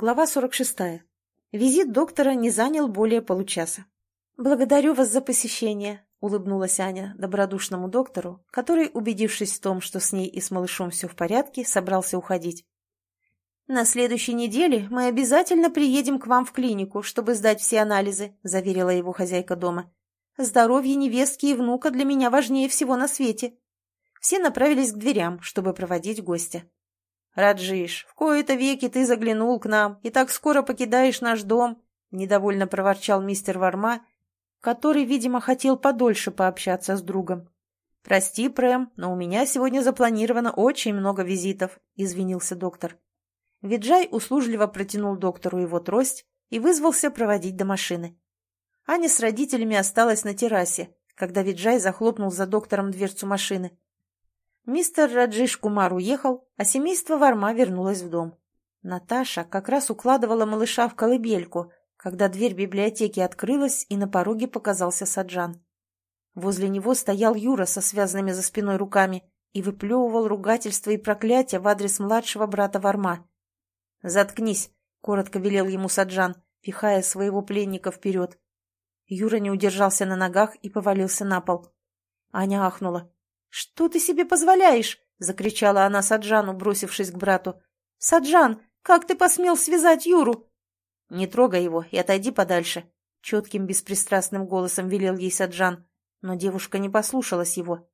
Глава 46. Визит доктора не занял более получаса. «Благодарю вас за посещение», — улыбнулась Аня добродушному доктору, который, убедившись в том, что с ней и с малышом все в порядке, собрался уходить. «На следующей неделе мы обязательно приедем к вам в клинику, чтобы сдать все анализы», — заверила его хозяйка дома. «Здоровье невестки и внука для меня важнее всего на свете». Все направились к дверям, чтобы проводить гостя. «Раджиш, в кои-то веки ты заглянул к нам и так скоро покидаешь наш дом», — недовольно проворчал мистер Варма, который, видимо, хотел подольше пообщаться с другом. «Прости, Прэм, но у меня сегодня запланировано очень много визитов», — извинился доктор. Виджай услужливо протянул доктору его трость и вызвался проводить до машины. Аня с родителями осталась на террасе, когда Виджай захлопнул за доктором дверцу машины. Мистер Раджиш Кумар уехал, а семейство Варма вернулось в дом. Наташа как раз укладывала малыша в колыбельку, когда дверь библиотеки открылась, и на пороге показался Саджан. Возле него стоял Юра со связанными за спиной руками и выплевывал ругательства и проклятия в адрес младшего брата Варма. «Заткнись!» — коротко велел ему Саджан, пихая своего пленника вперед. Юра не удержался на ногах и повалился на пол. Аня ахнула. «Что ты себе позволяешь?» — закричала она Саджану, бросившись к брату. «Саджан, как ты посмел связать Юру?» «Не трогай его и отойди подальше», — четким беспристрастным голосом велел ей Саджан. Но девушка не послушалась его.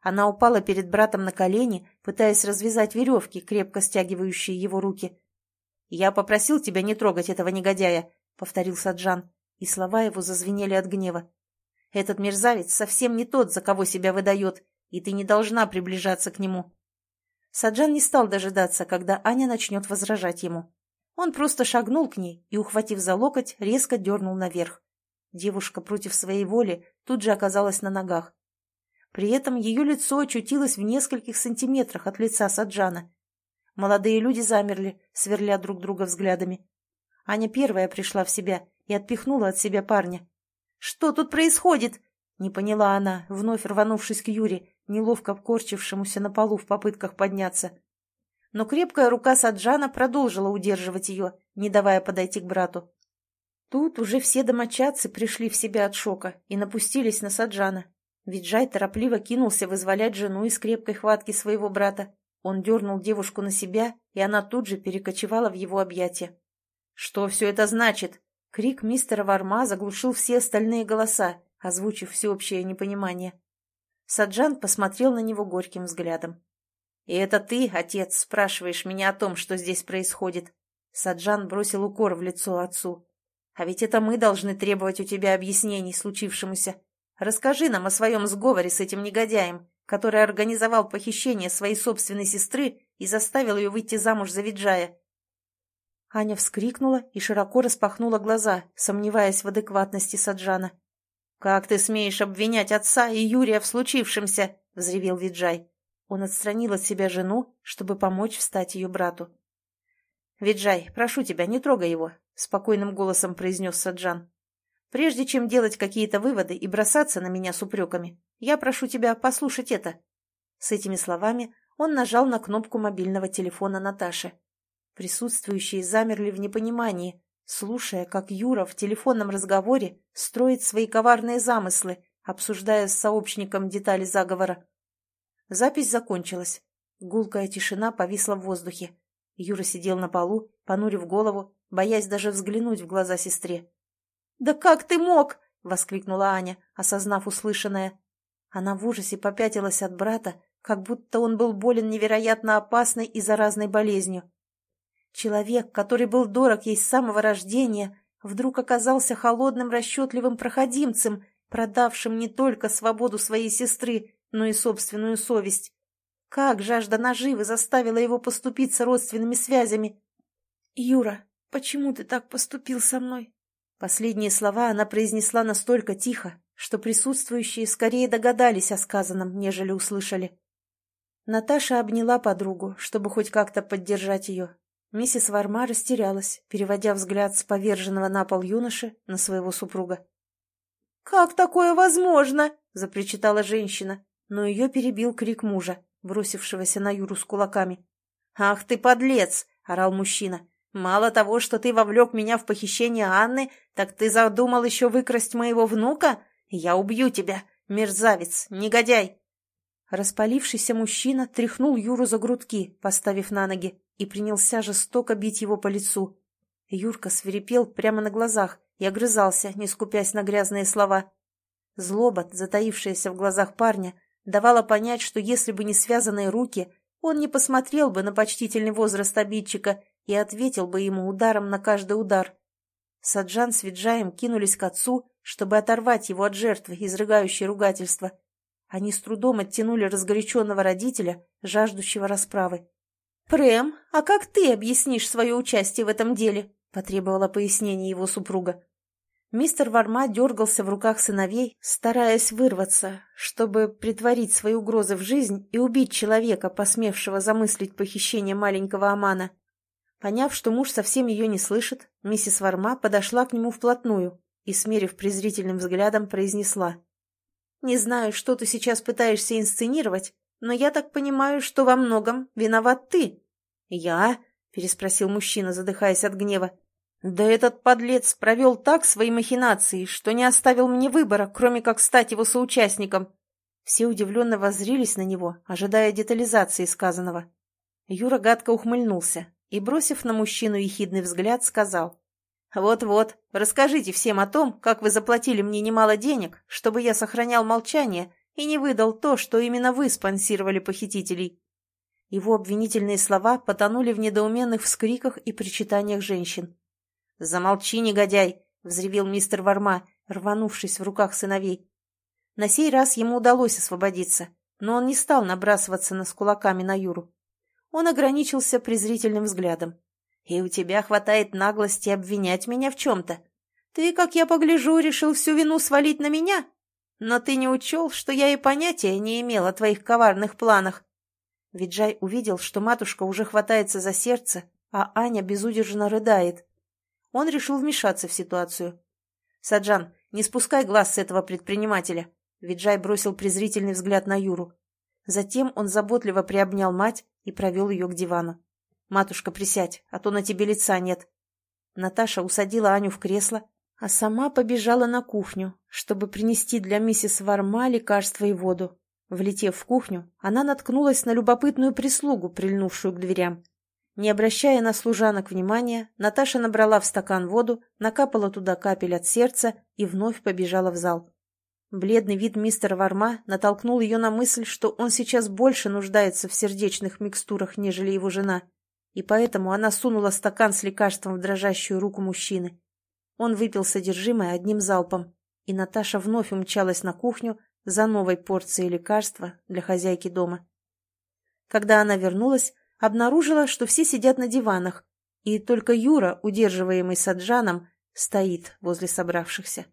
Она упала перед братом на колени, пытаясь развязать веревки, крепко стягивающие его руки. «Я попросил тебя не трогать этого негодяя», — повторил Саджан, и слова его зазвенели от гнева. «Этот мерзавец совсем не тот, за кого себя выдает, и ты не должна приближаться к нему». Саджан не стал дожидаться, когда Аня начнет возражать ему. Он просто шагнул к ней и, ухватив за локоть, резко дернул наверх. Девушка против своей воли тут же оказалась на ногах. При этом ее лицо очутилось в нескольких сантиметрах от лица Саджана. Молодые люди замерли, сверля друг друга взглядами. Аня первая пришла в себя и отпихнула от себя парня. «Что тут происходит?» — не поняла она, вновь рванувшись к Юре, неловко корчившемуся на полу в попытках подняться. Но крепкая рука Саджана продолжила удерживать ее, не давая подойти к брату. Тут уже все домочадцы пришли в себя от шока и напустились на Саджана. Виджай торопливо кинулся вызволять жену из крепкой хватки своего брата. Он дернул девушку на себя, и она тут же перекочевала в его объятия. «Что все это значит?» Крик мистера Варма заглушил все остальные голоса, озвучив всеобщее непонимание. Саджан посмотрел на него горьким взглядом. «И это ты, отец, спрашиваешь меня о том, что здесь происходит?» Саджан бросил укор в лицо отцу. «А ведь это мы должны требовать у тебя объяснений случившемуся. Расскажи нам о своем сговоре с этим негодяем, который организовал похищение своей собственной сестры и заставил ее выйти замуж за Виджая». Аня вскрикнула и широко распахнула глаза, сомневаясь в адекватности Саджана. «Как ты смеешь обвинять отца и Юрия в случившемся?» — взревел Виджай. Он отстранил от себя жену, чтобы помочь встать ее брату. «Виджай, прошу тебя, не трогай его», — спокойным голосом произнес Саджан. «Прежде чем делать какие-то выводы и бросаться на меня с упреками, я прошу тебя послушать это». С этими словами он нажал на кнопку мобильного телефона Наташи. Присутствующие замерли в непонимании, слушая, как Юра в телефонном разговоре строит свои коварные замыслы, обсуждая с сообщником детали заговора. Запись закончилась. Гулкая тишина повисла в воздухе. Юра сидел на полу, понурив голову, боясь даже взглянуть в глаза сестре. «Да как ты мог?» — воскликнула Аня, осознав услышанное. Она в ужасе попятилась от брата, как будто он был болен невероятно опасной и заразной болезнью. Человек, который был дорог ей с самого рождения, вдруг оказался холодным расчетливым проходимцем, продавшим не только свободу своей сестры, но и собственную совесть. Как жажда наживы заставила его поступиться родственными связями? «Юра, почему ты так поступил со мной?» Последние слова она произнесла настолько тихо, что присутствующие скорее догадались о сказанном, нежели услышали. Наташа обняла подругу, чтобы хоть как-то поддержать ее, Миссис Варма растерялась, переводя взгляд с поверженного на пол юноши на своего супруга. «Как такое возможно?» — запричитала женщина, но ее перебил крик мужа, бросившегося на Юру с кулаками. «Ах ты, подлец!» — орал мужчина. Мало того, что ты вовлек меня в похищение Анны, так ты задумал еще выкрасть моего внука? Я убью тебя, мерзавец, негодяй!» Распалившийся мужчина тряхнул Юру за грудки, поставив на ноги, и принялся жестоко бить его по лицу. Юрка свирепел прямо на глазах и огрызался, не скупясь на грязные слова. Злоба, затаившаяся в глазах парня, давала понять, что если бы не связанные руки, он не посмотрел бы на почтительный возраст обидчика и ответил бы ему ударом на каждый удар. Саджан с Виджаем кинулись к отцу, чтобы оторвать его от жертвы, изрыгающей ругательства. Они с трудом оттянули разгоряченного родителя, жаждущего расправы. «Прэм, а как ты объяснишь свое участие в этом деле?» – потребовала пояснение его супруга. Мистер Варма дергался в руках сыновей, стараясь вырваться, чтобы притворить свои угрозы в жизнь и убить человека, посмевшего замыслить похищение маленького Амана. Поняв, что муж совсем ее не слышит, миссис Варма подошла к нему вплотную и, смерив презрительным взглядом, произнесла. «Не знаю, что ты сейчас пытаешься инсценировать, но я так понимаю, что во многом виноват ты». «Я?» — переспросил мужчина, задыхаясь от гнева. «Да этот подлец провел так свои махинации, что не оставил мне выбора, кроме как стать его соучастником». Все удивленно воззрились на него, ожидая детализации сказанного. Юра гадко ухмыльнулся, и, бросив на мужчину ехидный взгляд, сказал. «Вот-вот, расскажите всем о том, как вы заплатили мне немало денег, чтобы я сохранял молчание и не выдал то, что именно вы спонсировали похитителей». Его обвинительные слова потонули в недоуменных вскриках и причитаниях женщин. «Замолчи, негодяй!» — взревел мистер Варма, рванувшись в руках сыновей. На сей раз ему удалось освободиться, но он не стал набрасываться на с кулаками на Юру. Он ограничился презрительным взглядом. «И у тебя хватает наглости обвинять меня в чем-то. Ты, как я погляжу, решил всю вину свалить на меня? Но ты не учел, что я и понятия не имел о твоих коварных планах». Виджай увидел, что матушка уже хватается за сердце, а Аня безудержно рыдает. Он решил вмешаться в ситуацию. «Саджан, не спускай глаз с этого предпринимателя!» Виджай бросил презрительный взгляд на Юру. Затем он заботливо приобнял мать и провел ее к дивану. «Матушка, присядь, а то на тебе лица нет». Наташа усадила Аню в кресло, а сама побежала на кухню, чтобы принести для миссис Варма лекарство и воду. Влетев в кухню, она наткнулась на любопытную прислугу, прильнувшую к дверям. Не обращая на служанок внимания, Наташа набрала в стакан воду, накапала туда капель от сердца и вновь побежала в зал. Бледный вид мистера Варма натолкнул ее на мысль, что он сейчас больше нуждается в сердечных микстурах, нежели его жена, и поэтому она сунула стакан с лекарством в дрожащую руку мужчины. Он выпил содержимое одним залпом, и Наташа вновь умчалась на кухню за новой порцией лекарства для хозяйки дома. Когда она вернулась, обнаружила, что все сидят на диванах, и только Юра, удерживаемый Саджаном, стоит возле собравшихся.